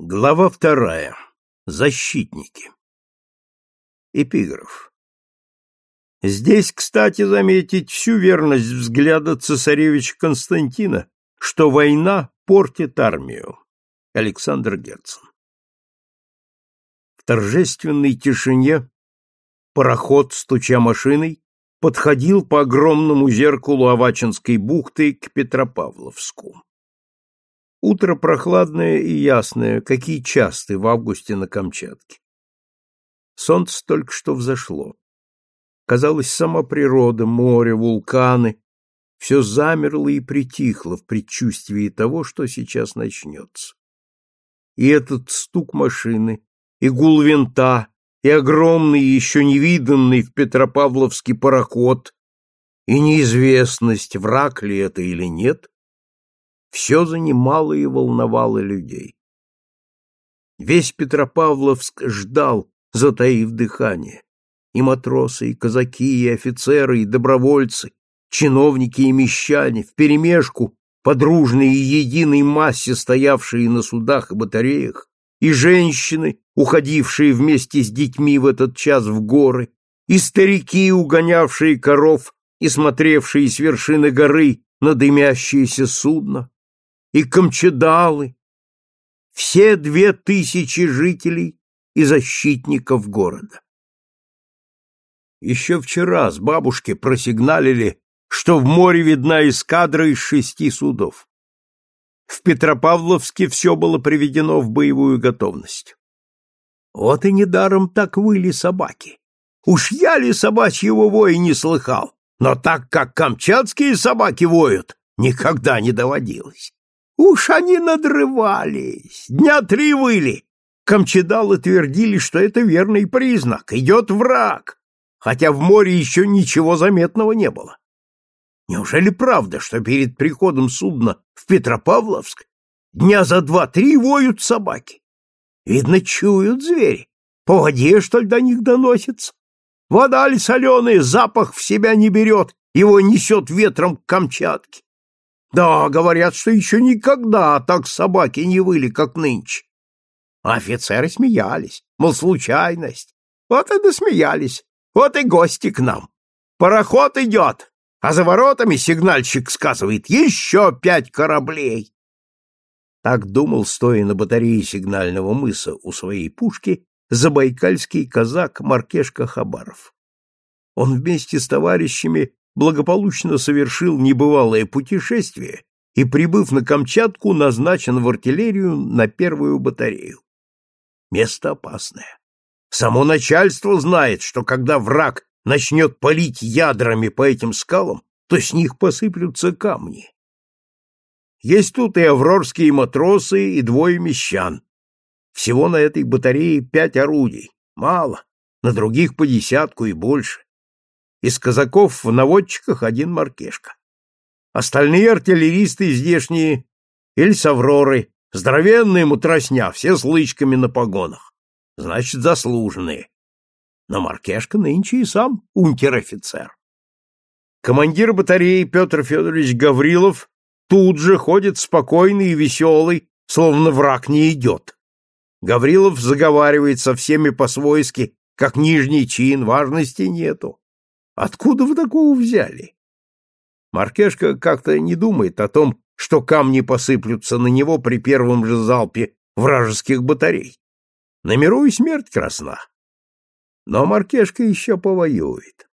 Глава вторая. Защитники. Эпиграф. Здесь, кстати, заметить всю верность взгляда цесаревича Константина, что война портит армию. Александр Герцен. В торжественной тишине пароход, стуча машиной, подходил по огромному зеркалу Авачинской бухты к Петропавловску. Утро прохладное и ясное, какие часты в августе на Камчатке. Солнце только что взошло. Казалось, сама природа, море, вулканы — все замерло и притихло в предчувствии того, что сейчас начнется. И этот стук машины, и гул винта, и огромный, еще невиданный в Петропавловске пароход, и неизвестность, враг ли это или нет, все занимало и волновало людей. Весь Петропавловск ждал, затаив дыхание. И матросы, и казаки, и офицеры, и добровольцы, чиновники и мещане, вперемешку, подружные и единой массе, стоявшие на судах и батареях, и женщины, уходившие вместе с детьми в этот час в горы, и старики, угонявшие коров и смотревшие с вершины горы на дымящееся судно, и камчедалы, все две тысячи жителей и защитников города. Еще вчера с бабушки просигналили, что в море видна эскадра из шести судов. В Петропавловске все было приведено в боевую готовность. Вот и недаром так выли собаки. Уж я ли собачьего воя не слыхал, но так как камчатские собаки воют, никогда не доводилось. Уж они надрывались, дня три выли. Камчедалы твердили, что это верный признак, идет враг, хотя в море еще ничего заметного не было. Неужели правда, что перед приходом судна в Петропавловск дня за два-три воют собаки? Видно, чуют звери. По воде, что ли, до них доносится? Вода ли соленая, запах в себя не берет, его несет ветром к Камчатке. Да, говорят, что еще никогда так собаки не выли, как нынче. А офицеры смеялись, мол, случайность. Вот и досмеялись. Вот и гости к нам. Пароход идет, а за воротами сигнальщик сказывает «Еще пять кораблей!» Так думал, стоя на батарее сигнального мыса у своей пушки, забайкальский казак Маркешка Хабаров. Он вместе с товарищами благополучно совершил небывалое путешествие и, прибыв на Камчатку, назначен в артиллерию на первую батарею. Место опасное. Само начальство знает, что когда враг начнет палить ядрами по этим скалам, то с них посыплются камни. Есть тут и аврорские матросы, и двое мещан. Всего на этой батарее пять орудий. Мало. На других по десятку и больше. Из казаков в наводчиках один Маркешка. Остальные артиллеристы здешние или с Авроры, здоровенные мутросня, все с лычками на погонах. Значит, заслуженные. Но Маркешка нынче и сам унтер-офицер. Командир батареи Петр Федорович Гаврилов тут же ходит спокойный и веселый, словно враг не идет. Гаврилов заговаривает со всеми по-свойски, как нижний чин, важности нету. Откуда вы такого взяли? Маркешка как-то не думает о том, что камни посыплются на него при первом же залпе вражеских батарей. На миру и смерть красна. Но Маркешка еще повоюет.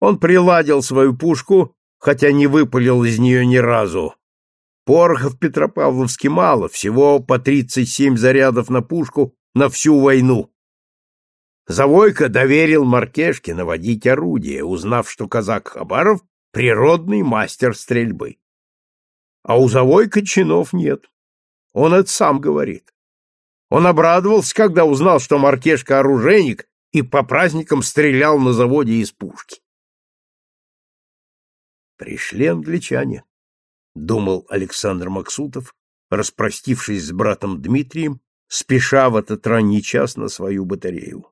Он приладил свою пушку, хотя не выпалил из нее ни разу. Пороха в Петропавловске мало, всего по 37 зарядов на пушку на всю войну. Завойко доверил Маркешке наводить орудие, узнав, что казак Хабаров — природный мастер стрельбы. А у Завойка чинов нет. Он это сам говорит. Он обрадовался, когда узнал, что Маркешка — оружейник и по праздникам стрелял на заводе из пушки. Пришли англичане, — думал Александр Максутов, распростившись с братом Дмитрием, спеша в этот ранний час на свою батарею.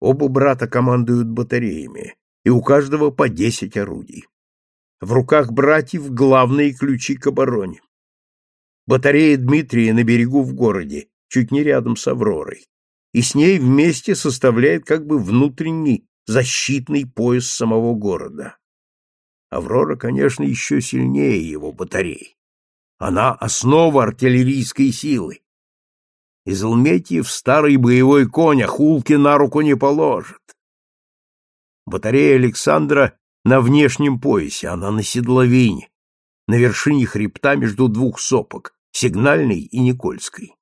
Оба брата командуют батареями, и у каждого по десять орудий. В руках братьев главные ключи к обороне. Батарея Дмитрия на берегу в городе, чуть не рядом с Авророй, и с ней вместе составляет как бы внутренний защитный пояс самого города. Аврора, конечно, еще сильнее его батарей. Она основа артиллерийской силы. Излметьев старый боевой конь, а хулки на руку не положит. Батарея Александра на внешнем поясе, она на седловине, на вершине хребта между двух сопок, сигнальной и Никольской.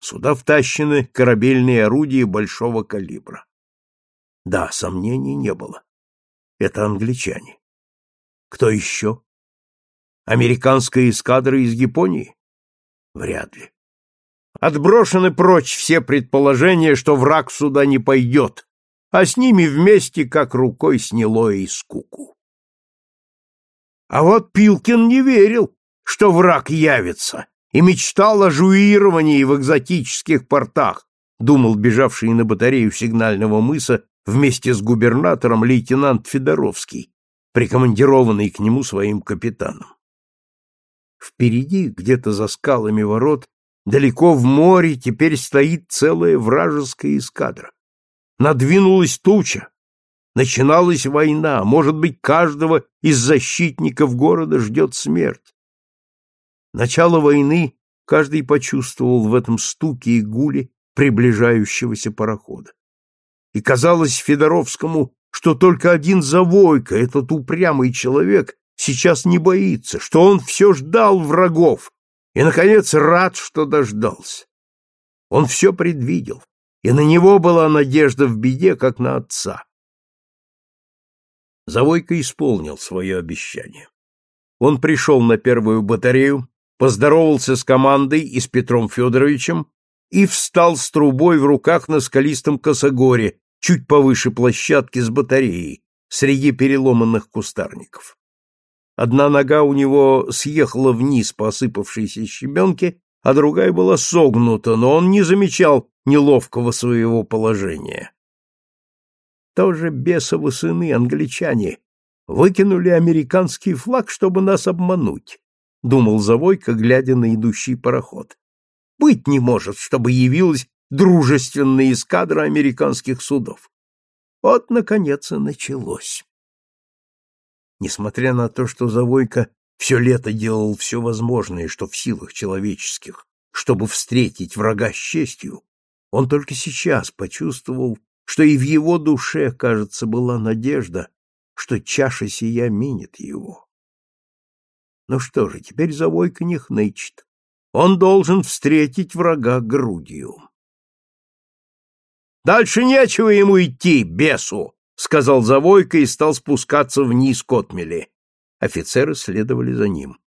Сюда втащены корабельные орудия большого калибра. Да, сомнений не было. Это англичане. Кто еще? Американская эскадра из Японии? Вряд ли. Отброшены прочь все предположения, что враг сюда не пойдет, а с ними вместе как рукой сняло и скуку. А вот Пилкин не верил, что враг явится, и мечтал о жуировании в экзотических портах, думал бежавший на батарею сигнального мыса вместе с губернатором лейтенант Федоровский, прикомандированный к нему своим капитаном. Впереди, где-то за скалами ворот, далеко в море теперь стоит целая вражеская эскадра. Надвинулась туча, начиналась война, может быть, каждого из защитников города ждет смерть. Начало войны каждый почувствовал в этом стуке и гуле приближающегося парохода. И казалось Федоровскому, что только один Завойко, этот упрямый человек, сейчас не боится, что он все ждал врагов и, наконец, рад, что дождался. Он все предвидел, и на него была надежда в беде, как на отца. Завойко исполнил свое обещание. Он пришел на первую батарею, поздоровался с командой и с Петром Федоровичем и встал с трубой в руках на скалистом косогоре, чуть повыше площадки с батареей, среди переломанных кустарников. Одна нога у него съехала вниз по осыпавшейся щебенке, а другая была согнута, но он не замечал неловкого своего положения. Тоже бесовы сыны, англичане, выкинули американский флаг, чтобы нас обмануть. — думал Завойко, глядя на идущий пароход. «Быть не может, чтобы явилась дружественная эскадра американских судов. Вот, наконец, и началось». Несмотря на то, что Завойко все лето делал все возможное, что в силах человеческих, чтобы встретить врага с честью, он только сейчас почувствовал, что и в его душе, кажется, была надежда, что чаша сия минит его. Ну что же, теперь Завойка не хнычет. Он должен встретить врага грудью. «Дальше нечего ему идти, бесу!» — сказал Завойка и стал спускаться вниз к отмели. Офицеры следовали за ним.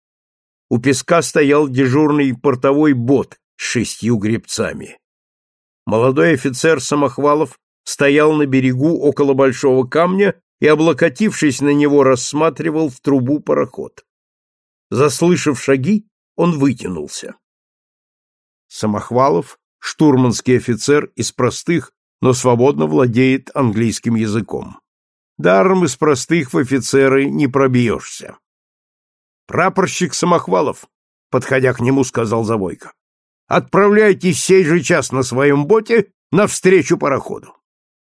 У песка стоял дежурный портовой бот с шестью гребцами. Молодой офицер Самохвалов стоял на берегу около большого камня и, облокотившись на него, рассматривал в трубу пароход. Заслышав шаги, он вытянулся. Самохвалов, штурманский офицер из простых, но свободно владеет английским языком. Даром из простых в офицеры не пробьешься. Прапорщик Самохвалов, подходя к нему, сказал Завойко, отправляйтесь сей же час на своем боте навстречу пароходу.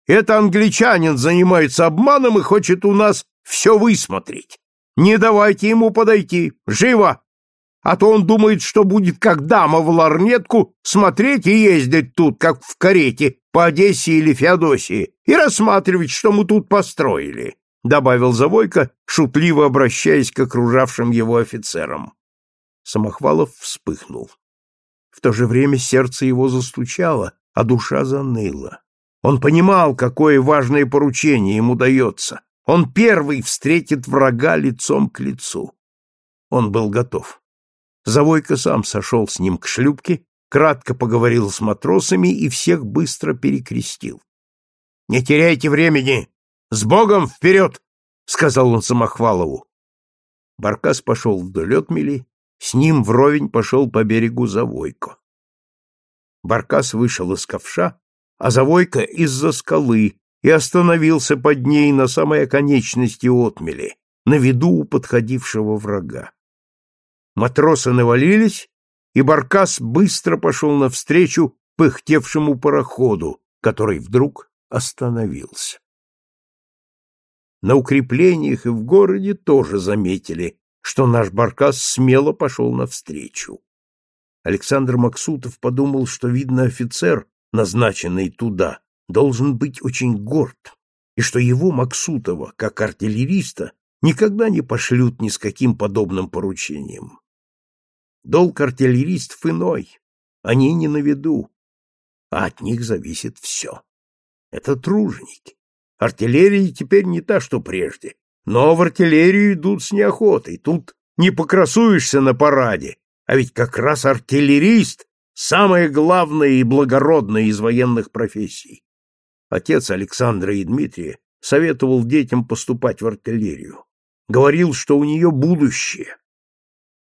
Это англичанин занимается обманом и хочет у нас все высмотреть. Не давайте ему подойти! Живо! А то он думает, что будет как дама в ларнетку смотреть и ездить тут, как в карете, по Одессе или Феодосии, и рассматривать, что мы тут построили», — добавил Завойко, шутливо обращаясь к окружавшим его офицерам. Самохвалов вспыхнул. В то же время сердце его застучало, а душа заныла. Он понимал, какое важное поручение ему дается, он первый встретит врага лицом к лицу. Он был готов. Завойка сам сошел с ним к шлюпке, кратко поговорил с матросами и всех быстро перекрестил. — Не теряйте времени! С Богом вперед! — сказал он Самохвалову. Баркас пошел вдоль отмели, с ним вровень пошел по берегу Завойко. Баркас вышел из ковша, а Завойко из-за скалы, и остановился под ней на самой оконечности отмели, на виду у подходившего врага. Матросы навалились, и Баркас быстро пошел навстречу, пыхтевшему пароходу, который вдруг остановился. На укреплениях и в городе тоже заметили, что наш баркас смело пошел навстречу. Александр Максутов подумал, что, видно, офицер, назначенный туда, должен быть очень горд, и что его, Максутова, как артиллериста, никогда не пошлют ни с каким подобным поручением. Долг артиллеристов иной, они не на виду, а от них зависит все. Это труженики. Артиллерия теперь не та, что прежде, но в артиллерию идут с неохотой, тут не покрасуешься на параде, а ведь как раз артиллерист — самое главное и благородное из военных профессий. Отец Александра и Дмитрия советовал детям поступать в артиллерию. Говорил, что у нее будущее.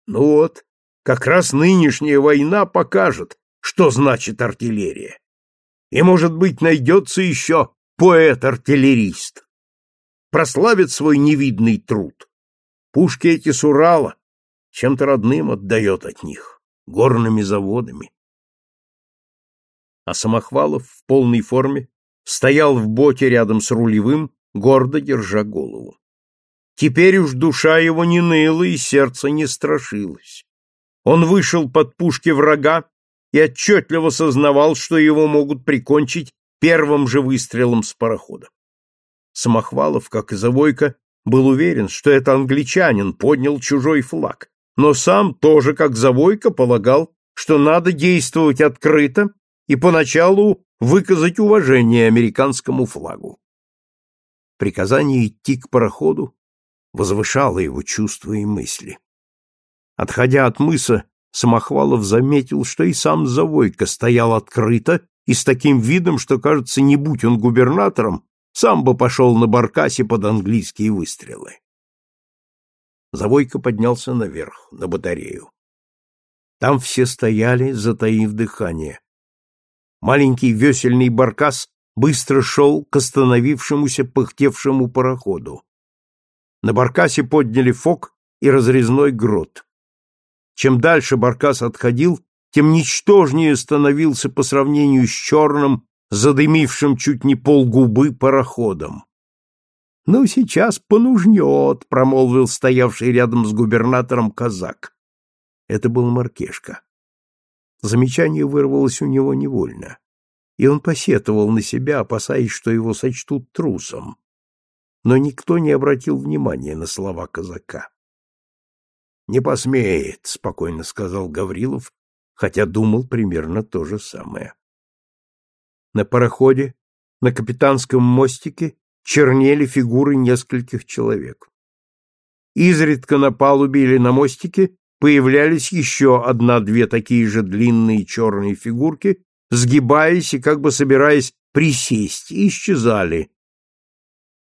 Ну вот, как раз нынешняя война покажет, что значит артиллерия. И, может быть, найдется еще поэт-артиллерист. Прославит свой невидный труд. Пушки эти с Урала чем-то родным отдает от них, горными заводами. А Самохвалов в полной форме стоял в боте рядом с рулевым, гордо держа голову. Теперь уж душа его не ныла и сердце не страшилось. Он вышел под пушки врага и отчетливо сознавал, что его могут прикончить первым же выстрелом с парохода. Самохвалов, как и Завойко, был уверен, что это англичанин поднял чужой флаг, но сам тоже, как Завойко, полагал, что надо действовать открыто и поначалу выказать уважение американскому флагу. Приказание идти к пароходу возвышало его чувства и мысли. Отходя от мыса, Самохвалов заметил, что и сам Завойко стоял открыто и с таким видом, что, кажется, не будь он губернатором, сам бы пошел на баркасе под английские выстрелы. Завойко поднялся наверх, на батарею. Там все стояли, затаив дыхание. Маленький весельный баркас быстро шел к остановившемуся пыхтевшему пароходу. На баркасе подняли фок и разрезной грот. Чем дальше баркас отходил, тем ничтожнее становился по сравнению с черным, задымившим чуть не полгубы пароходом. «Ну, сейчас понужнет», — промолвил стоявший рядом с губернатором казак. Это был Маркешка. Замечание вырвалось у него невольно, и он посетовал на себя, опасаясь, что его сочтут трусом. Но никто не обратил внимания на слова казака. «Не посмеет», — спокойно сказал Гаврилов, хотя думал примерно то же самое. На пароходе, на капитанском мостике чернели фигуры нескольких человек. Изредка на палубе или на мостике появлялись еще одна-две такие же длинные черные фигурки, сгибаясь и как бы собираясь присесть, исчезали.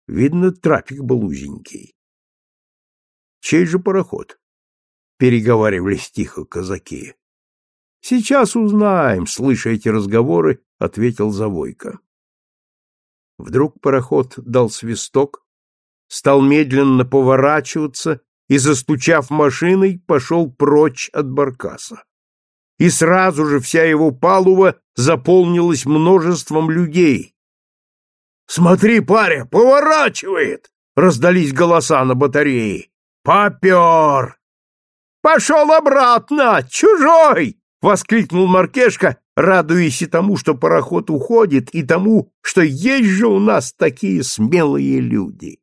Видно, трафик был узенький. Чей же пароход? Переговаривались тихо казаки. Сейчас узнаем, слыша эти разговоры, ответил Завойко. Вдруг пароход дал свисток, стал медленно поворачиваться и, застучав машиной, пошел прочь от баркаса. И сразу же вся его палуба заполнилась множеством людей. «Смотри, паря, поворачивает!» — раздались голоса на батарее. «Попер!» «Пошел обратно! Чужой!» — воскликнул Маркешка, радуясь и тому, что пароход уходит, и тому, что есть же у нас такие смелые люди.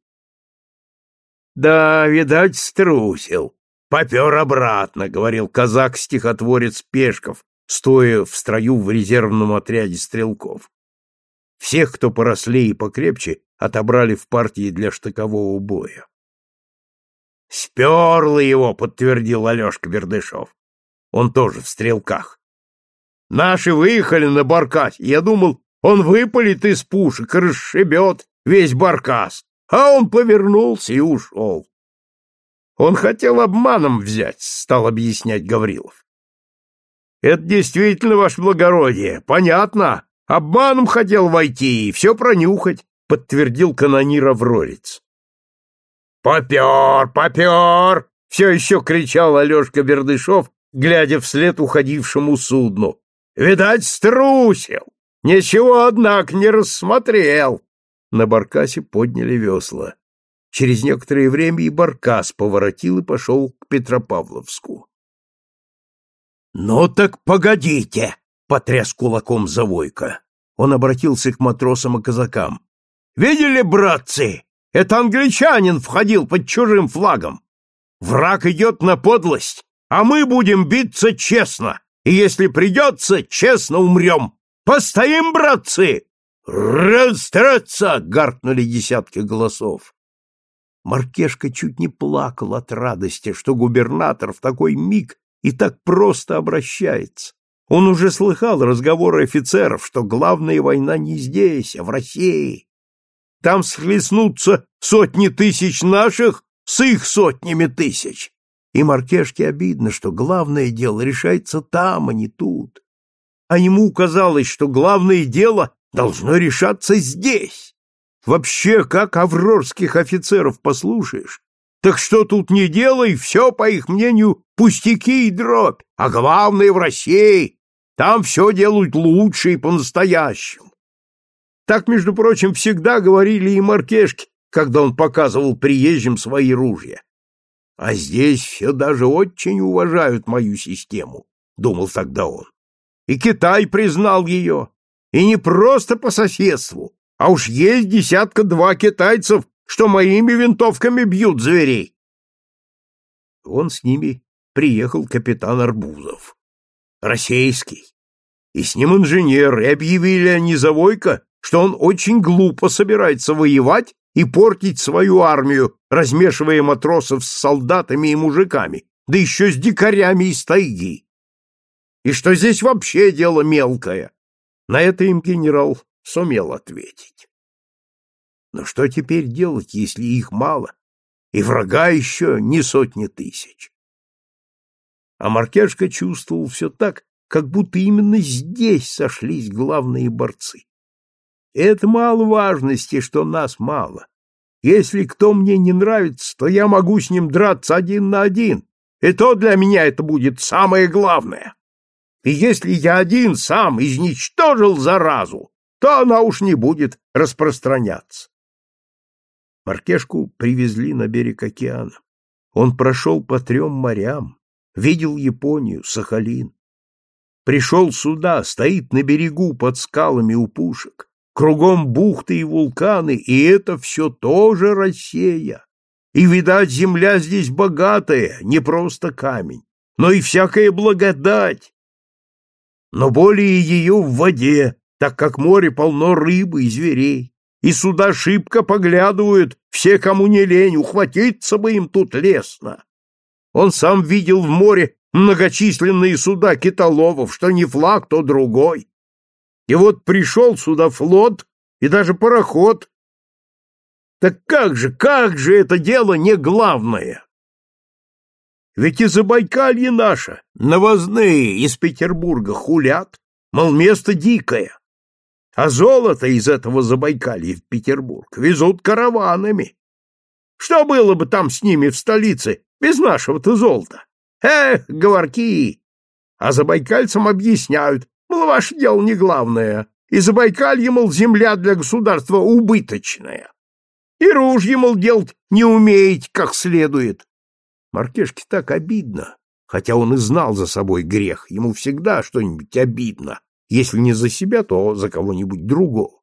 Да, видать, струсил. Попер обратно, — говорил казак-стихотворец Пешков, стоя в строю в резервном отряде стрелков. Всех, кто порослее и покрепче, отобрали в партии для штыкового боя. «Сперло его», — подтвердил Алешка Бердышев. Он тоже в стрелках. Наши выехали на баркас. Я думал, он выпалит из пушек и расшибет весь баркас а он повернулся и ушел. Он хотел обманом взять, стал объяснять Гаврилов. Это действительно, ваше благородие, понятно. Обманом хотел войти и все пронюхать, подтвердил канонир Аврорец. Попер, попер! Все еще кричал Алешка Бердышев, глядя вслед уходившему судну. Видать, струсил. Ничего, однако, не рассмотрел. На баркасе подняли весла. Через некоторое время и баркас поворотил и пошел к Петропавловску. — Ну так погодите! — потряс кулаком Завойко. Он обратился к матросам и казакам. — Видели, братцы? Это англичанин входил под чужим флагом. Враг идет на подлость, а мы будем биться честно, и если придется, честно умрем. Постоим, братцы! «Растраться!» — гаркнули десятки голосов. Маркешка чуть не плакал от радости, что губернатор в такой миг и так просто обращается. Он уже слыхал разговоры офицеров, что главная война не здесь, а в России. Там схлестнутся сотни тысяч наших с их сотнями тысяч. И Маркешке обидно, что главное дело решается там, а не тут. А ему казалось, что главное дело должно решаться здесь. Вообще, как аврорских офицеров послушаешь, так что тут не делай, все, по их мнению, пустяки и дробь, а главное в России, там все делают лучше и по-настоящему. Так, между прочим, всегда говорили и маркешки, когда он показывал приезжим свои ружья. А здесь все даже очень уважают мою систему, думал тогда он. И Китай признал ее, и не просто по соседству, а уж есть десятка-два китайцев, что моими винтовками бьют зверей. Он с ними приехал капитан Арбузов, российский, и с ним инженер, и объявили они Завойко, что он очень глупо собирается воевать и портить свою армию, размешивая матросов с солдатами и мужиками, да еще с дикарями из тайги. И что здесь вообще дело мелкое, на это им генерал сумел ответить. Но что теперь делать, если их мало, и врага еще не сотни тысяч? А Маркешка чувствовал все так, как будто именно здесь сошлись главные борцы. Это мало важности, что нас мало. Если кто мне не нравится, то я могу с ним драться один на один, и то для меня это будет самое главное. И если я один сам изничтожил заразу, то она уж не будет распространяться. Маркешку привезли на берег океана. Он прошел по трем морям, видел Японию, Сахалин. Пришел сюда, стоит на берегу под скалами у пушек, кругом бухты и вулканы, и это все тоже Россия. И, видать, земля здесь богатая, не просто камень, но и всякая благодать, но более ее в воде, так как море полно рыбы и зверей, и сюда шибко поглядывают все, кому не лень, ухватиться бы им тут лестно. Он сам видел в море многочисленные суда китоловов, что не флаг, то другой. И вот пришел сюда флот и даже пароход. Так как же, как же это дело не главное? Ведь и Забайкалье наше, навозные из Петербурга хулят, мол, место дикое. А золото из этого Забайкалья в Петербург везут караванами. Что было бы там с ними в столице без нашего-то золота? Эх, говорки! А забайкальцам объясняют, мол, ваше дело не главное, и Забайкалье, мол, земля для государства убыточная. И ружье, мол, делать не умеете как следует. Маркешке так обидно, хотя он и знал за собой грех, ему всегда что-нибудь обидно, если не за себя, то за кого-нибудь другого.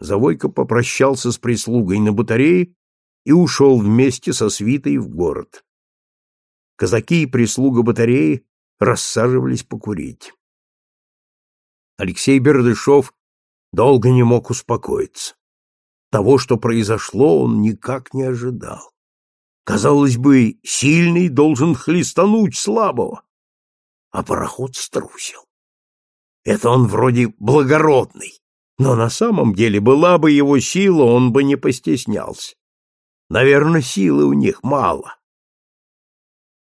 Завойко попрощался с прислугой на батарее и ушел вместе со свитой в город. Казаки и прислуга батареи рассаживались покурить. Алексей Бердышев долго не мог успокоиться. Того, что произошло, он никак не ожидал. Казалось бы, сильный должен хлестануть слабого, а пароход струсил. Это он вроде благородный, но на самом деле была бы его сила, он бы не постеснялся. Наверное, силы у них мало.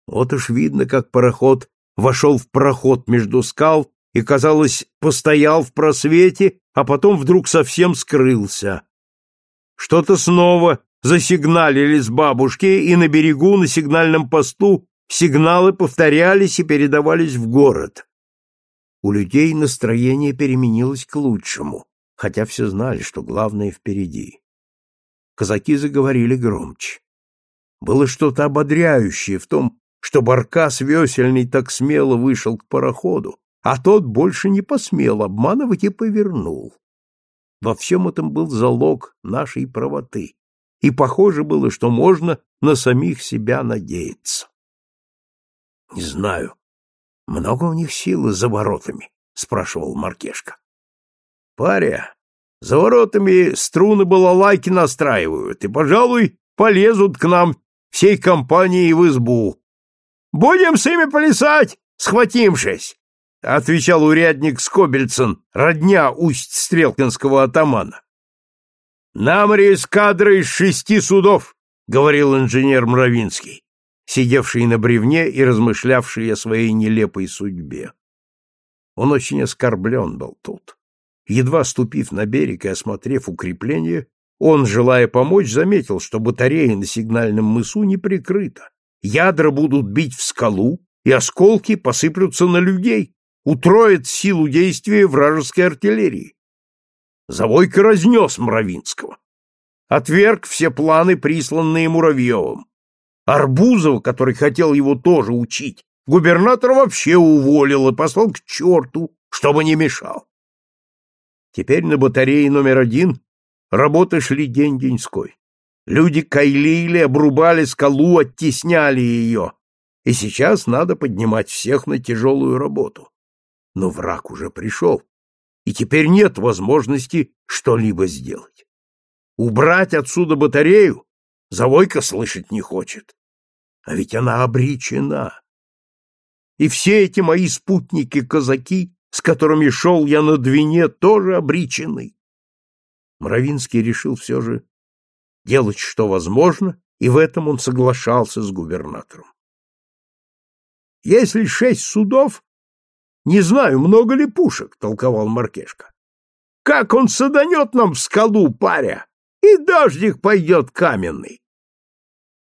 Вот уж видно, как пароход вошел в проход между скал и, казалось, постоял в просвете, а потом вдруг совсем скрылся. Что-то снова засигналили с бабушки, и на берегу на сигнальном посту сигналы повторялись и передавались в город. У людей настроение переменилось к лучшему, хотя все знали, что главное впереди. Казаки заговорили громче. Было что-то ободряющее в том, что Баркас весельный так смело вышел к пароходу, а тот больше не посмел обманывать и повернул. Во всем этом был залог нашей правоты, и похоже было, что можно на самих себя надеяться. — Не знаю, много у них силы за воротами? — спрашивал Маркешка. — Паря, за воротами струны балалайки настраивают, и, пожалуй, полезут к нам всей компанией в избу. — Будем с ими плясать, схватимшись! — отвечал урядник Скобельцин, родня усть-стрелкинского атамана. — На море эскадра из шести судов, — говорил инженер Мравинский сидевший на бревне и размышлявший о своей нелепой судьбе. Он очень оскорблен был тут. Едва ступив на берег и осмотрев укрепление, он, желая помочь, заметил, что батарея на сигнальном мысу не прикрыта. Ядра будут бить в скалу, и осколки посыплются на людей, утроят силу действия вражеской артиллерии. Завойка разнес Мравинского. Отверг все планы, присланные Муравьевым. Арбузова, который хотел его тоже учить, губернатор вообще уволил и послал к черту, чтобы не мешал. Теперь на батарее номер один работы шли день-деньской. Люди кайлили, обрубали скалу, оттесняли ее. И сейчас надо поднимать всех на тяжелую работу. Но враг уже пришел, и теперь нет возможности что-либо сделать. Убрать отсюда батарею Завойка слышать не хочет. А ведь она обречена. И все эти мои спутники-казаки, с которыми шел я на Двине, тоже обречены. Мравинский решил все же делать, что возможно, и в этом он соглашался с губернатором. «Если шесть судов, не знаю, много ли пушек», — толковал Маркешка. «Как он саданет нам в скалу, паря, и дождик пойдет каменный.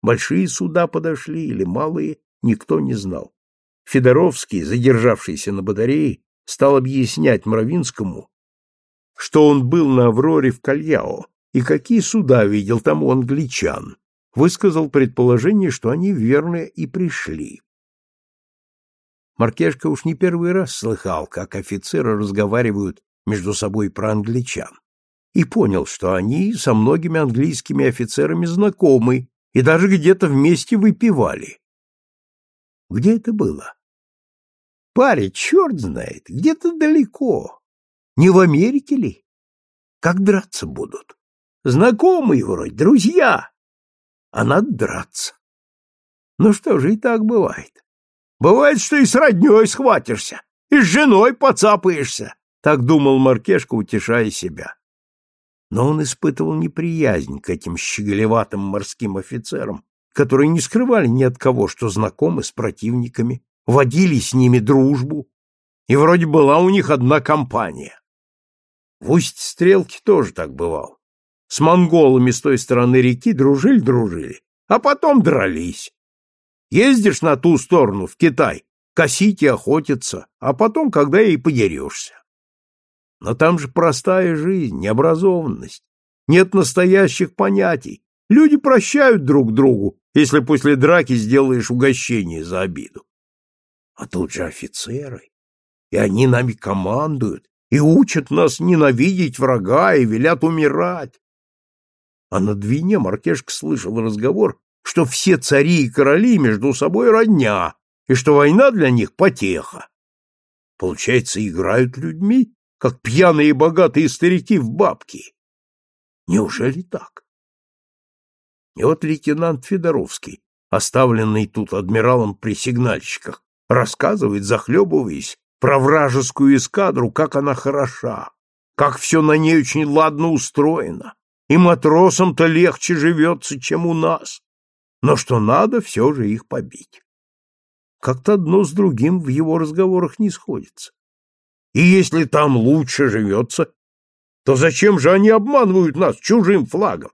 Большие суда подошли или малые, никто не знал. Федоровский, задержавшийся на батарее, стал объяснять Мравинскому, что он был на Авроре в Кальяо и какие суда видел там у англичан. Высказал предположение, что они верно и пришли. Маркешка уж не первый раз слыхал, как офицеры разговаривают между собой про англичан, и понял, что они со многими английскими офицерами знакомы и даже где-то вместе выпивали. Где это было? Парень, черт знает, где-то далеко. Не в Америке ли? Как драться будут? Знакомые вроде, друзья. А надо драться. Ну что же, и так бывает. Бывает, что и с родней схватишься, и с женой поцапаешься. Так думал Маркешка, утешая себя но он испытывал неприязнь к этим щеголеватым морским офицерам, которые не скрывали ни от кого, что знакомы с противниками, водили с ними дружбу, и вроде была у них одна компания. В Усть-Стрелке тоже так бывало. С монголами с той стороны реки дружили-дружили, а потом дрались. Ездишь на ту сторону, в Китай, косить и охотиться, а потом, когда и подерешься. Но там же простая жизнь, необразованность. Нет настоящих понятий. Люди прощают друг другу, если после драки сделаешь угощение за обиду. А тут же офицеры. И они нами командуют, и учат нас ненавидеть врага, и велят умирать. А на Двине Маркешка слышал разговор, что все цари и короли между собой родня, и что война для них потеха. Получается, играют людьми как пьяные богатые старики в бабки. Неужели так? И вот лейтенант Федоровский, оставленный тут адмиралом при сигнальщиках, рассказывает, захлебываясь, про вражескую эскадру, как она хороша, как все на ней очень ладно устроено, и матросам-то легче живется, чем у нас, но что надо все же их побить. Как-то одно с другим в его разговорах не сходится. И если там лучше живется, то зачем же они обманывают нас чужим флагом?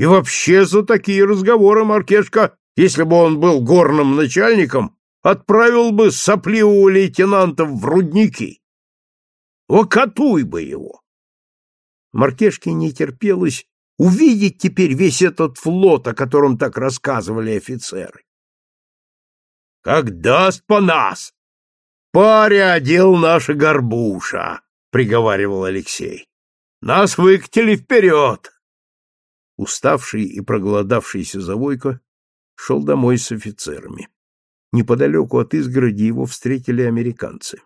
И вообще за такие разговоры Маркешка, если бы он был горным начальником, отправил бы сопливого лейтенанта в рудники. Окатуй бы его! Маркешке не терпелось увидеть теперь весь этот флот, о котором так рассказывали офицеры. «Как даст по нас!» «Паря одел наша горбуша», — приговаривал Алексей. «Нас выкатили вперед!» Уставший и проголодавшийся Завойко шел домой с офицерами. Неподалеку от изгороди его встретили американцы.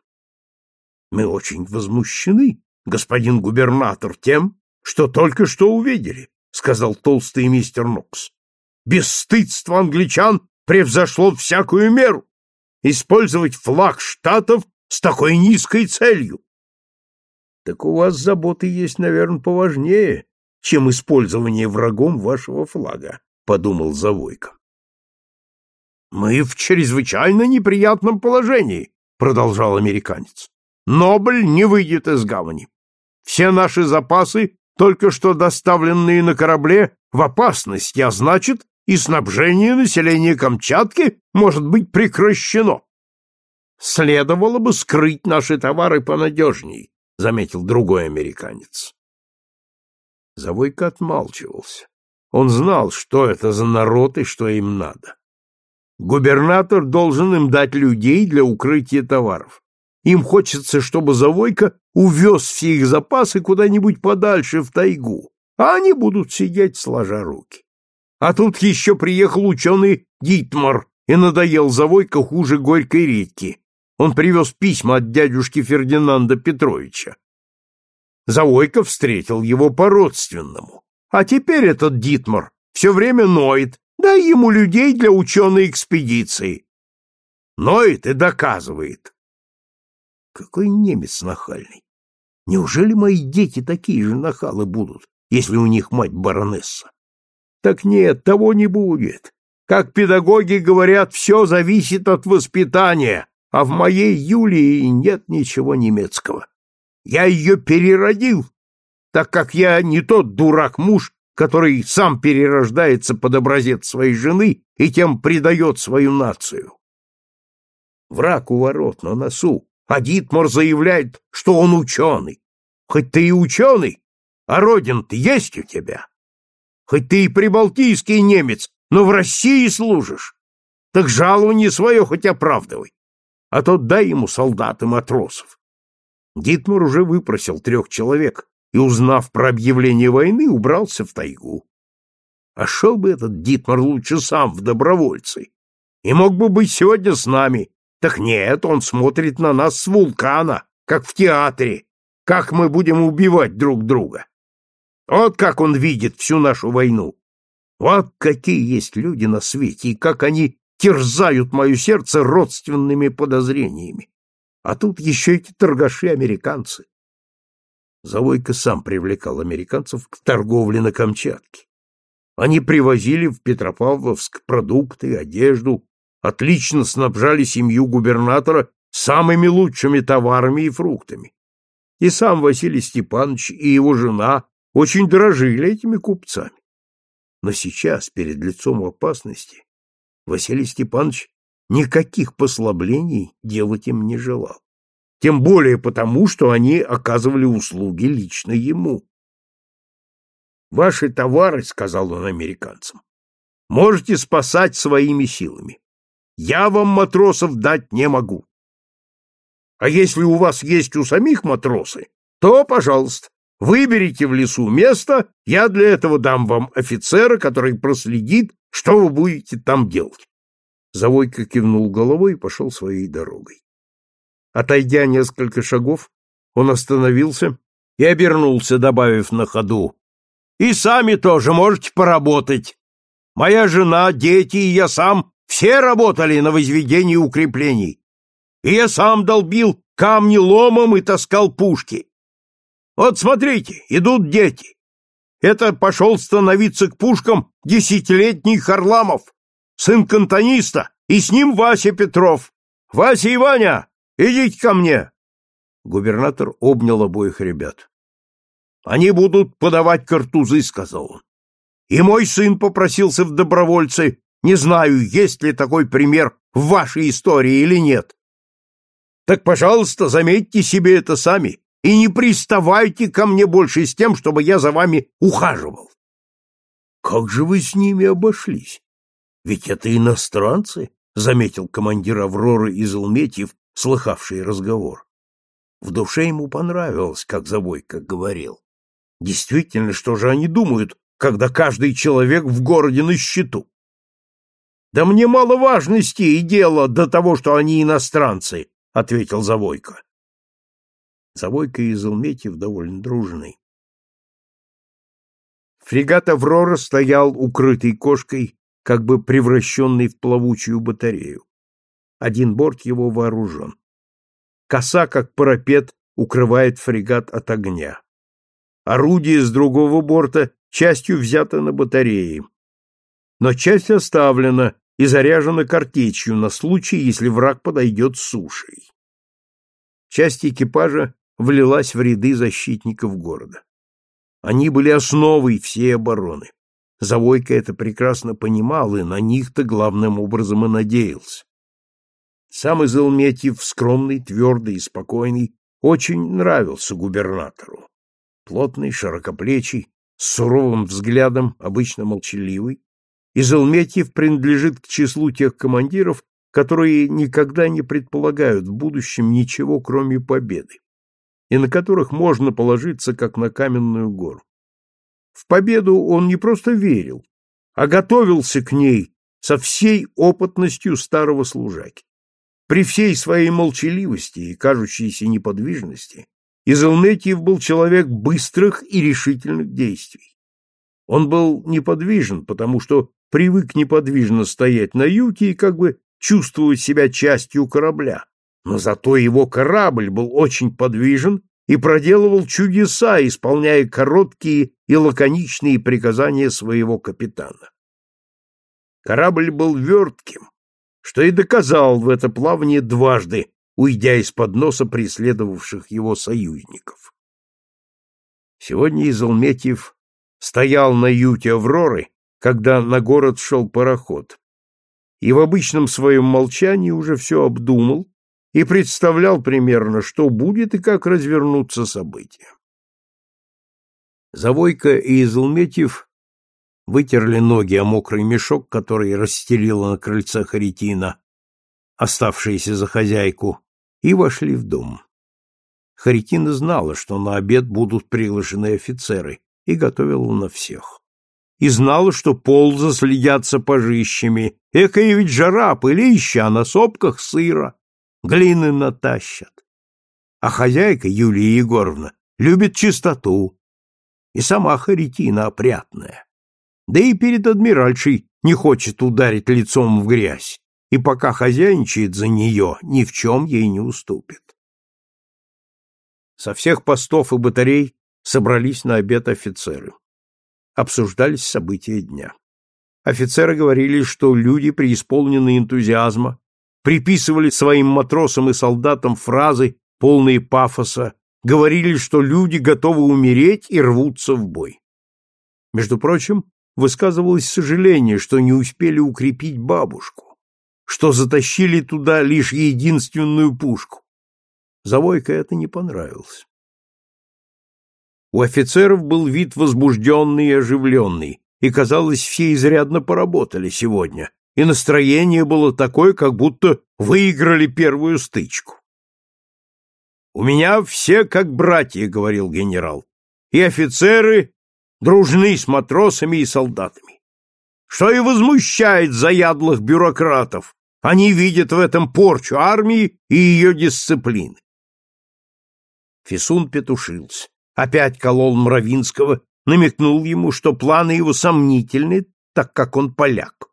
Мы очень возмущены, господин губернатор, тем, что только что увидели, сказал толстый мистер Нокс. Бесстыдство англичан превзошло всякую меру. Использовать флаг штатов с такой низкой целью. Так у вас заботы есть, наверное, поважнее, чем использование врагом вашего флага, подумал Завойко. Мы в чрезвычайно неприятном положении, продолжал американец. Нобль не выйдет из гавани. Все наши запасы, только что доставленные на корабле, в опасности, а значит, и снабжение населения Камчатки может быть прекращено. Следовало бы скрыть наши товары понадежней, заметил другой американец. Завойко отмалчивался. Он знал, что это за народ и что им надо. Губернатор должен им дать людей для укрытия товаров. Им хочется, чтобы Завойко увез все их запасы куда-нибудь подальше в тайгу, а они будут сидеть сложа руки. А тут еще приехал ученый Дитмар и надоел Завойко хуже горькой редьки. Он привез письма от дядюшки Фердинанда Петровича. Завойко встретил его по-родственному. А теперь этот Дитмар все время ноет, дай ему людей для ученой экспедиции. Ноет и доказывает, какой немец нахальный! Неужели мои дети такие же нахалы будут, если у них мать баронесса? Так нет, того не будет. Как педагоги говорят, все зависит от воспитания, а в моей Юлии нет ничего немецкого. Я ее переродил, так как я не тот дурак-муж, который сам перерождается под образец своей жены и тем предает свою нацию. Враг у ворот на носу, а Дитмор заявляет, что он ученый. Хоть ты и ученый, а родин-то есть у тебя. Хоть ты и прибалтийский немец, но в России служишь. Так жалование свое хоть оправдывай. А то дай ему солдат и матросов. Дитмор уже выпросил трех человек и, узнав про объявление войны, убрался в тайгу. А шел бы этот Дитмар лучше сам в добровольцы и мог бы быть сегодня с нами, так нет, он смотрит на нас с вулкана, как в театре, как мы будем убивать друг друга. Вот как он видит всю нашу войну. Вот какие есть люди на свете, и как они терзают мое сердце родственными подозрениями. А тут еще эти торгаши-американцы. Завойко сам привлекал американцев к торговле на Камчатке. Они привозили в Петропавловск продукты, одежду, отлично снабжали семью губернатора самыми лучшими товарами и фруктами. И сам Василий Степанович и его жена очень дорожили этими купцами. Но сейчас, перед лицом опасности, Василий Степанович никаких послаблений делать им не желал. Тем более потому, что они оказывали услуги лично ему. «Ваши товары, — сказал он американцам, — можете спасать своими силами. Я вам матросов дать не могу. А если у вас есть у самих матросы, то, пожалуйста, выберите в лесу место, я для этого дам вам офицера, который проследит, что вы будете там делать. Завойко кивнул головой и пошел своей дорогой. Отойдя несколько шагов, он остановился и обернулся, добавив на ходу. — И сами тоже можете поработать. Моя жена, дети и я сам все работали на возведении укреплений. И я сам долбил камни ломом и таскал пушки. Вот смотрите, идут дети. Это пошел становиться к пушкам десятилетний Харламов, сын кантониста, и с ним Вася Петров. Вася и Ваня, идите ко мне. Губернатор обнял обоих ребят. Они будут подавать картузы, сказал он. И мой сын попросился в добровольцы, Не знаю, есть ли такой пример в вашей истории или нет. Так, пожалуйста, заметьте себе это сами и не приставайте ко мне больше с тем, чтобы я за вами ухаживал. Как же вы с ними обошлись? Ведь это иностранцы, заметил командир Авроры из Илметьев, слыхавший разговор. В душе ему понравилось, как Завойко говорил. Действительно, что же они думают, когда каждый человек в городе на счету? Да мне мало важности и дела до того, что они иностранцы, ответил Завойко. Завойко и Изелметьев довольно дружный. Фрегат «Аврора» стоял укрытый кошкой, как бы превращенный в плавучую батарею. Один борт его вооружен. Коса, как парапет, укрывает фрегат от огня. Орудие с другого борта частью взято на батареи, но часть оставлена и заряжена картечью на случай, если враг подойдет с сушей. Часть экипажа влилась в ряды защитников города. Они были основой всей обороны. Завойка это прекрасно понимал и на них-то главным образом и надеялся. Сам Изелметьев, скромный, твердый и спокойный, очень нравился губернатору. Плотный, широкоплечий, с суровым взглядом, обычно молчаливый, Изелметьев принадлежит к числу тех командиров, которые никогда не предполагают в будущем ничего, кроме победы, и на которых можно положиться, как на каменную гору. В победу он не просто верил, а готовился к ней со всей опытностью старого служаки. При всей своей молчаливости и кажущейся неподвижности Изелметьев был человек быстрых и решительных действий. Он был неподвижен, потому что привык неподвижно стоять на юте и как бы чувствовать себя частью корабля. Но зато его корабль был очень подвижен и проделывал чудеса, исполняя короткие и лаконичные приказания своего капитана. Корабль был вертким, что и доказал в это плавание дважды, уйдя из-под носа преследовавших его союзников. Сегодня Изолметьев стоял на юте Авроры, когда на город шел пароход, и в обычном своем молчании уже все обдумал и представлял примерно, что будет и как развернутся события. Завойка и Излметьев вытерли ноги о мокрый мешок, который расстелила на крыльце Харитина, оставшаяся за хозяйку, и вошли в дом. Харитина знала, что на обед будут приглашены офицеры, и готовила на всех. И знала, что полза следят сапожищами, экая ведь жара, пылища, а на сопках сыра глины натащат. А хозяйка Юлия Егоровна любит чистоту, и сама Харитина опрятная. Да и перед адмиральшей не хочет ударить лицом в грязь, и пока хозяйничает за нее, ни в чем ей не уступит. Со всех постов и батарей собрались на обед офицеры. Обсуждались события дня. Офицеры говорили, что люди, преисполненные энтузиазма, приписывали своим матросам и солдатам фразы, полные пафоса, говорили, что люди готовы умереть и рвутся в бой. Между прочим, высказывалось сожаление, что не успели укрепить бабушку, что затащили туда лишь единственную пушку. Завойко это не понравилось. У офицеров был вид возбужденный и оживленный, и, казалось, все изрядно поработали сегодня, и настроение было такое, как будто выиграли первую стычку. «У меня все как братья», — говорил генерал, — «и офицеры дружны с матросами и солдатами. Что и возмущает заядлых бюрократов, они видят в этом порчу армии и ее дисциплины». Фисун петушился, опять колол Мравинского, намекнул ему, что планы его сомнительны, так как он поляк.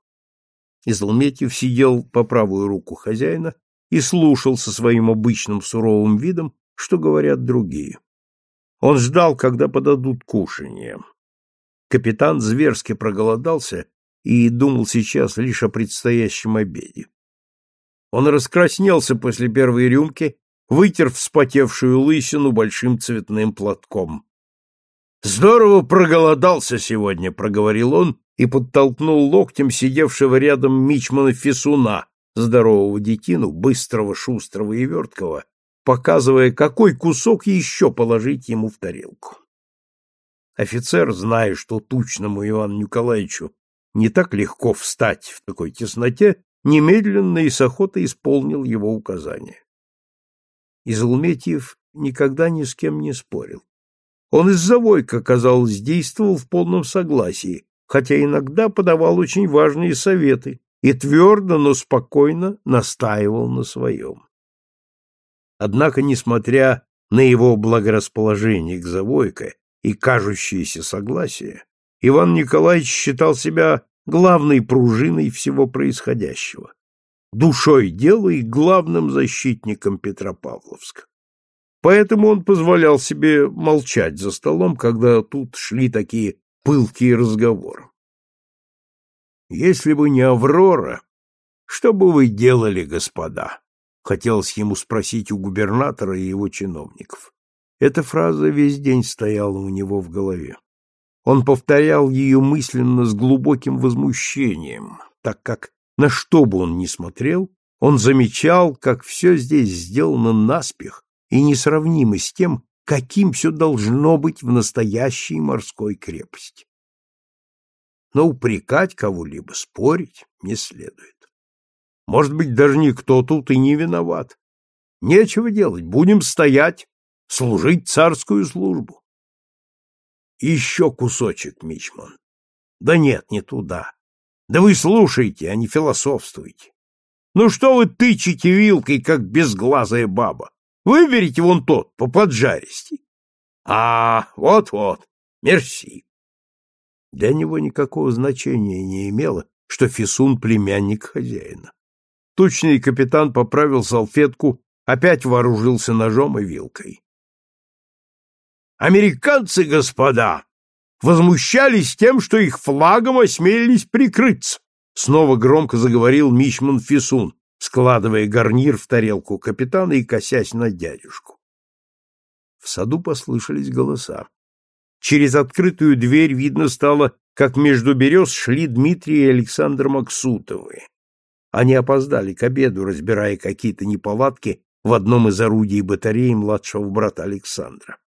Излметьев сидел по правую руку хозяина и слушал со своим обычным суровым видом, что говорят другие. Он ждал, когда подадут кушанье. Капитан зверски проголодался и думал сейчас лишь о предстоящем обеде. Он раскраснелся после первой рюмки, вытер вспотевшую лысину большим цветным платком. «Здорово проголодался сегодня», — проговорил он и подтолкнул локтем сидевшего рядом мичмана Фисуна, здорового детину, быстрого, шустрого и верткого, показывая, какой кусок еще положить ему в тарелку. Офицер, зная, что тучному Ивану Николаевичу не так легко встать в такой тесноте, немедленно и с охотой исполнил его указание. Изолметьев никогда ни с кем не спорил. Он из-за Войка, казалось, действовал в полном согласии, хотя иногда подавал очень важные советы и твердо, но спокойно настаивал на своем. Однако, несмотря на его благорасположение к Завойко и кажущееся согласие, Иван Николаевич считал себя главной пружиной всего происходящего, душой дела и главным защитником Петропавловска. Поэтому он позволял себе молчать за столом, когда тут шли такие пылкие разговоры. «Если бы не Аврора, что бы вы делали, господа?» Хотелось ему спросить у губернатора и его чиновников. Эта фраза весь день стояла у него в голове. Он повторял ее мысленно с глубоким возмущением, так как на что бы он ни смотрел, он замечал, как все здесь сделано наспех и несравнимо с тем, каким все должно быть в настоящей морской крепости. Но упрекать кого-либо, спорить не следует. Может быть, даже никто тут и не виноват. Нечего делать, будем стоять, служить царскую службу. Еще кусочек, Мичман. Да нет, не туда. Да вы слушайте, а не философствуйте. Ну что вы тычете вилкой, как безглазая баба? Выберите вон тот, по поджаристи. А, вот-вот, мерси. Для него никакого значения не имело, что Фисун племянник хозяина. Тучный капитан поправил салфетку, опять вооружился ножом и вилкой. Американцы, господа, возмущались тем, что их флагом осмелились прикрыться. Снова громко заговорил Мичман Фисун, складывая гарнир в тарелку капитана и косясь на дядюшку. В саду послышались голоса. Через открытую дверь видно стало, как между берез шли Дмитрий и Александр Максутовы. Они опоздали к обеду, разбирая какие-то неполадки в одном из орудий батареи младшего брата Александра.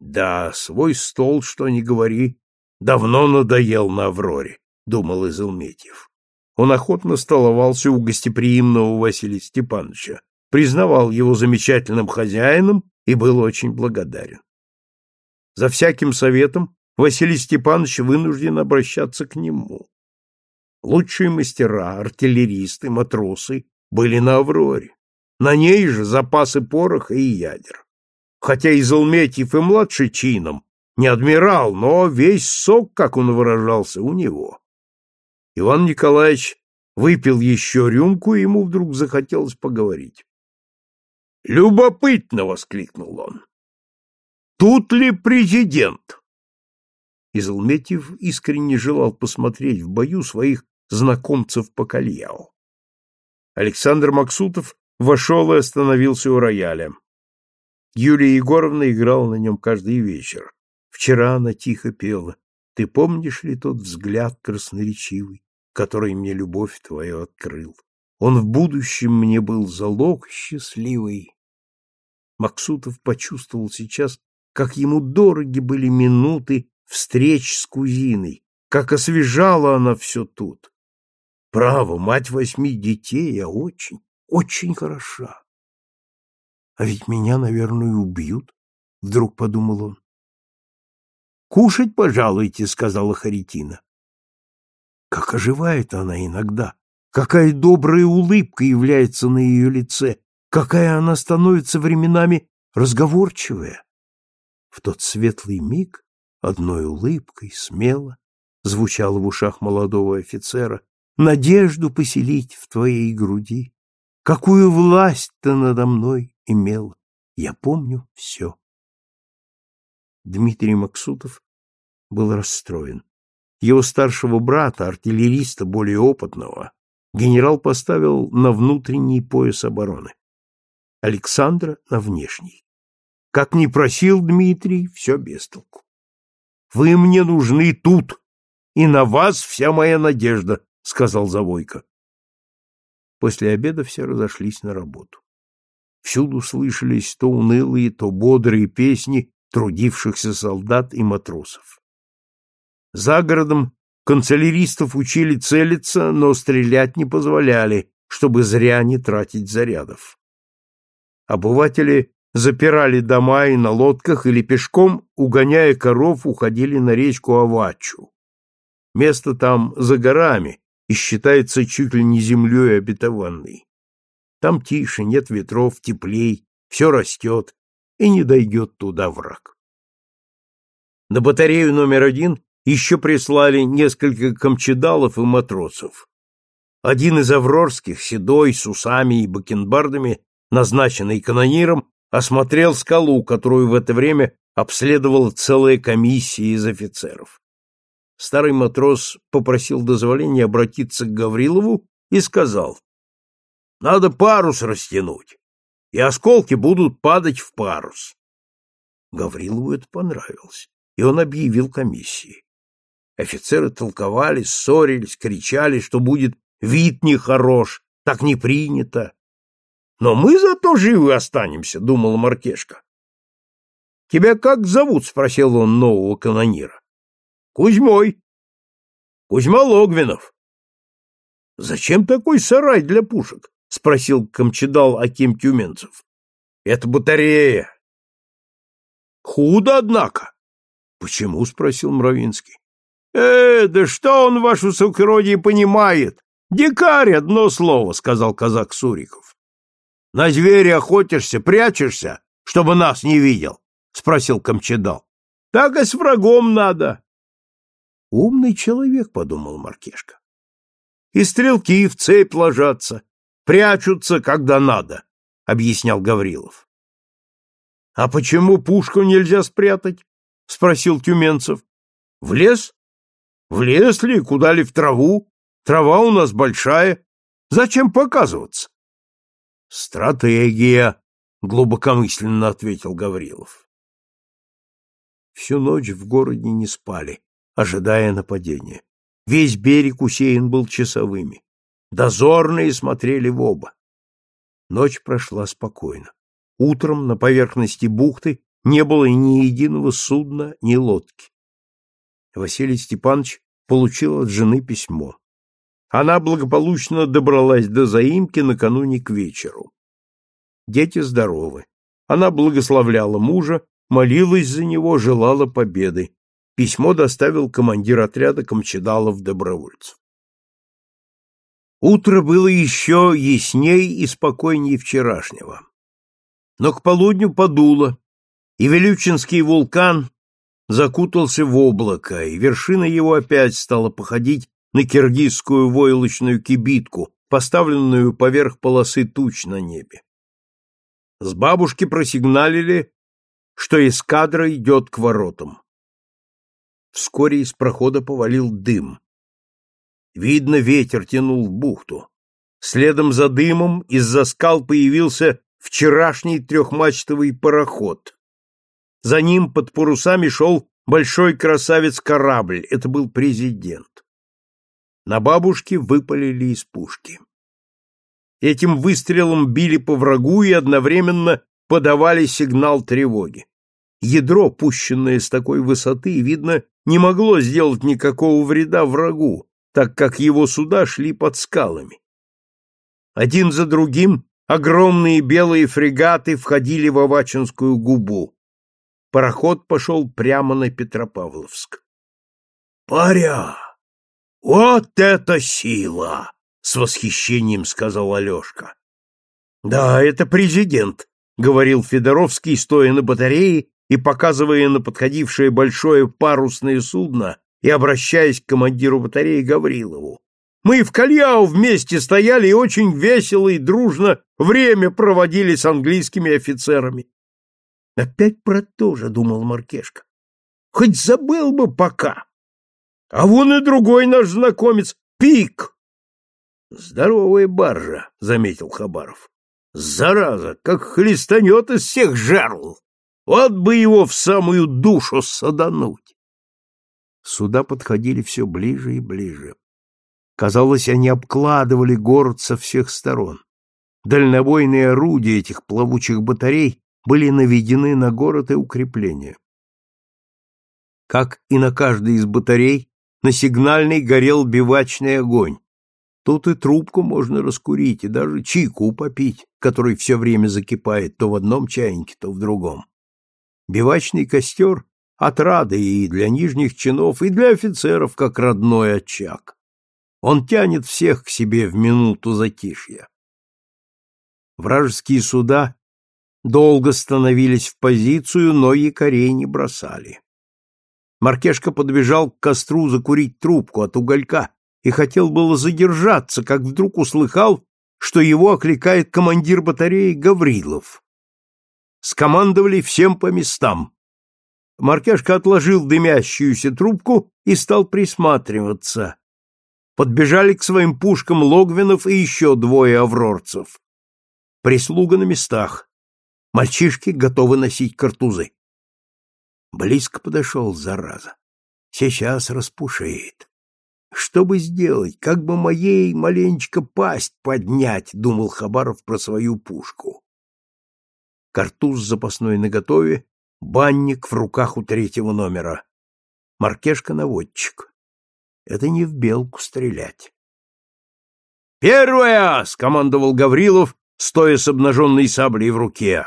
Да, свой стол, что ни говори, давно надоел на Авроре, думал Изылметьев. Он охотно столовался у гостеприимного Василия Степановича, признавал его замечательным хозяином и был очень благодарен. За всяким советом Василий Степанович вынужден обращаться к нему. Лучшие мастера, артиллеристы, матросы были на Авроре. На ней же запасы пороха и ядер хотя Изолметьев и младший чином, не адмирал, но весь сок, как он выражался, у него. Иван Николаевич выпил еще рюмку, и ему вдруг захотелось поговорить. «Любопытно!» — воскликнул он. «Тут ли президент?» Изолметьев искренне желал посмотреть в бою своих знакомцев по кальяу. Александр Максутов вошел и остановился у рояля. Юлия Егоровна играла на нем каждый вечер. Вчера она тихо пела. Ты помнишь ли тот взгляд красноречивый, который мне любовь твою открыл? Он в будущем мне был залог счастливый. Максутов почувствовал сейчас, как ему дороги были минуты встреч с кузиной, как освежала она все тут. Право, мать восьми детей, а очень, очень хороша. А ведь меня, наверное, убьют, — вдруг подумал он. — Кушать, пожалуйте, — сказала Харитина. Как оживает она иногда, какая добрая улыбка является на ее лице, какая она становится временами разговорчивая. В тот светлый миг одной улыбкой смело звучало в ушах молодого офицера надежду поселить в твоей груди. Какую власть ты надо мной имел. Я помню все. Дмитрий Максутов был расстроен. Его старшего брата, артиллериста более опытного, генерал поставил на внутренний пояс обороны. Александра на внешний. Как ни просил Дмитрий, все без толку. Вы мне нужны тут, и на вас вся моя надежда, — сказал Завойко. После обеда все разошлись на работу. Всюду слышались то унылые, то бодрые песни трудившихся солдат и матросов. За городом канцеляристов учили целиться, но стрелять не позволяли, чтобы зря не тратить зарядов. Обыватели запирали дома и на лодках или пешком, угоняя коров, уходили на речку Авачу. Место там за горами и считается чуть ли не землей обетованной. Там тише, нет ветров, теплей, все растет, и не дойдет туда враг. На батарею номер один еще прислали несколько камчедалов и матросов. Один из аврорских, седой, с усами и бакенбардами, назначенный канониром, осмотрел скалу, которую в это время обследовала целая комиссия из офицеров. Старый матрос попросил дозволения обратиться к Гаврилову и сказал, «Надо парус растянуть, и осколки будут падать в парус». Гаврилову это понравилось, и он объявил комиссии. Офицеры толковали, ссорились, кричали, что будет вид нехорош, так не принято. Но мы зато живы останемся, думала Маркешка. Тебя как зовут? спросил он нового канонира. Кузьмой. Кузьма Логвинов. Зачем такой сарай для пушек? Спросил Камчедал Аким Тюменцев. Это батарея. Худо, однако. Почему? спросил Мравинский. Э, да что он, ваше сукородие, понимает? Дикарь, одно слово, сказал казак Суриков. На зверя охотишься, прячешься, чтобы нас не видел, спросил Камчедал. Так и с врагом надо. Умный человек, подумал Маркешка. И стрелки в цепь ложатся, прячутся, когда надо, объяснял Гаврилов. А почему пушку нельзя спрятать? спросил Тюменцев. В лес? В лес ли, куда ли в траву? Трава у нас большая. Зачем показываться? Стратегия, глубокомысленно ответил Гаврилов. Всю ночь в городе не спали, ожидая нападения. Весь берег усеян был часовыми. Дозорные смотрели в оба. Ночь прошла спокойно. Утром на поверхности бухты не было ни единого судна, ни лодки. Василий Степанович получил от жены письмо. Она благополучно добралась до заимки накануне к вечеру. Дети здоровы. Она благословляла мужа, молилась за него, желала победы. Письмо доставил командир отряда Камчедалов-добровольцев. Утро было еще ясней и спокойнее вчерашнего. Но к полудню подуло, и Велючинский вулкан закутался в облако, и вершина его опять стала походить на киргизскую войлочную кибитку, поставленную поверх полосы туч на небе. С бабушки просигналили, что эскадра идет к воротам. Вскоре из прохода повалил дым. Видно, ветер тянул в бухту. Следом за дымом из-за скал появился вчерашний трехмачтовый пароход. За ним под парусами шел большой красавец-корабль. Это был президент. На бабушке выпалили из пушки. Этим выстрелом били по врагу и одновременно подавали сигнал тревоги. Ядро, пущенное с такой высоты, видно, не могло сделать никакого вреда врагу, так как его суда шли под скалами. Один за другим огромные белые фрегаты входили в Авачинскую губу пароход пошел прямо на Петропавловск. «Паря! Вот это сила!» — с восхищением сказал Алешка. «Да, это президент», — говорил Федоровский, стоя на батарее и показывая на подходившее большое парусное судно и обращаясь к командиру батареи Гаврилову. «Мы в Кальяу вместе стояли и очень весело и дружно время проводили с английскими офицерами. Опять про то же, думал Маркешка. Хоть забыл бы пока. А вон и другой наш знакомец, Пик. Здоровая баржа, заметил Хабаров. Зараза, как хлестанет из всех жерл. Вот бы его в самую душу садануть. Суда подходили все ближе и ближе. Казалось, они обкладывали город со всех сторон. Дальнобойные орудия этих плавучих батарей были наведены на город и укрепления. Как и на каждой из батарей, на сигнальной горел бивачный огонь. Тут и трубку можно раскурить, и даже чайку попить, который все время закипает то в одном чайнике, то в другом. Бивачный костер — отрады и для нижних чинов, и для офицеров, как родной очаг. Он тянет всех к себе в минуту затишья. Вражеские суда долго становились в позицию, но якорей не бросали. Маркешка подбежал к костру закурить трубку от уголька и хотел было задержаться, как вдруг услыхал, что его окликает командир батареи Гаврилов. Скомандовали всем по местам. Маркешка отложил дымящуюся трубку и стал присматриваться. Подбежали к своим пушкам Логвинов и еще двое аврорцев. Прислуга на местах. Мальчишки готовы носить картузы. Близко подошел, зараза. Сейчас распушит. Что бы сделать, как бы моей маленечко пасть поднять, думал Хабаров про свою пушку. Картуз запасной наготове, банник в руках у третьего номера. Маркешка-наводчик. Это не в белку стрелять. «Первая!» — скомандовал Гаврилов, стоя с обнаженной саблей в руке.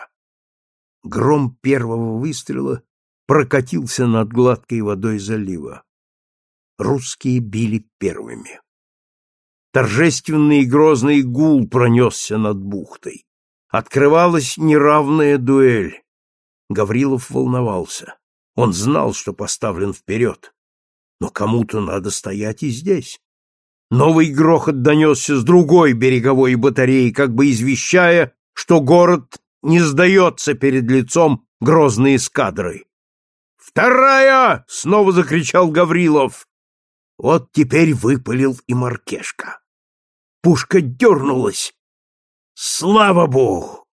Гром первого выстрела прокатился над гладкой водой залива. Русские били первыми. Торжественный и грозный гул пронесся над бухтой. Открывалась неравная дуэль. Гаврилов волновался. Он знал, что поставлен вперед. Но кому-то надо стоять и здесь. Новый грохот донесся с другой береговой батареи, как бы извещая, что город не сдается перед лицом грозной эскадры. «Вторая!» — снова закричал Гаврилов. Вот теперь выпалил и Маркешка. Пушка дернулась. «Слава богу!»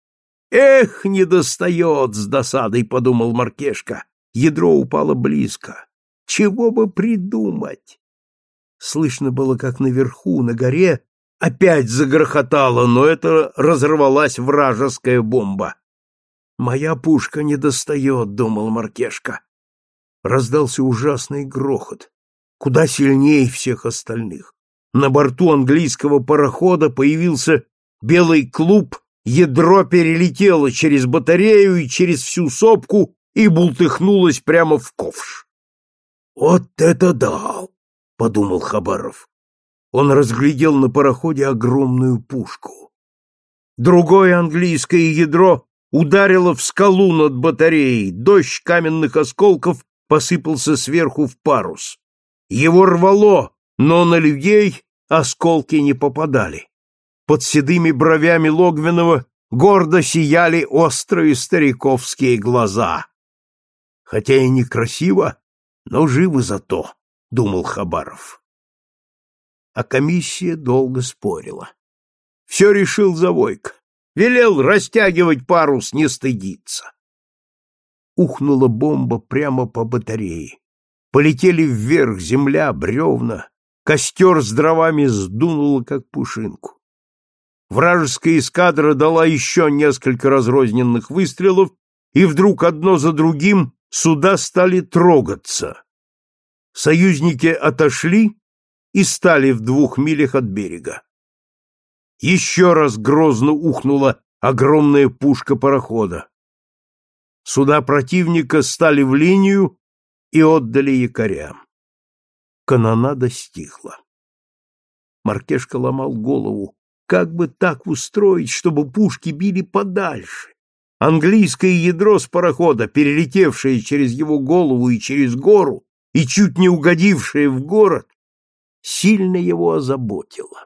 «Эх, не достает!» — с досадой подумал Маркешка. Ядро упало близко. «Чего бы придумать?» Слышно было, как наверху, на горе, опять загрохотало, но это разорвалась вражеская бомба. «Моя пушка не достает», — думал Маркешка. Раздался ужасный грохот, куда сильнее всех остальных. На борту английского парохода появился белый клуб, ядро перелетело через батарею и через всю сопку и бултыхнулось прямо в ковш. «Вот это дал!» — подумал Хабаров. Он разглядел на пароходе огромную пушку. Другое английское ядро ударило в скалу над батареей, дождь каменных осколков посыпался сверху в парус. Его рвало, но на людей осколки не попадали. Под седыми бровями Логвинова гордо сияли острые стариковские глаза. Хотя и некрасиво, но живы зато. — думал Хабаров. А комиссия долго спорила. Все решил Завойко. Велел растягивать парус, не стыдиться. Ухнула бомба прямо по батарее. Полетели вверх земля, бревна. Костер с дровами сдунуло, как пушинку. Вражеская эскадра дала еще несколько разрозненных выстрелов, и вдруг одно за другим суда стали трогаться союзники отошли и стали в двух милях от берега. Еще раз грозно ухнула огромная пушка парохода. Суда противника стали в линию и отдали якоря. Канонада стихла. Маркешка ломал голову, как бы так устроить, чтобы пушки били подальше. Английское ядро с парохода, перелетевшее через его голову и через гору, и чуть не угодившее в город, сильно его озаботило.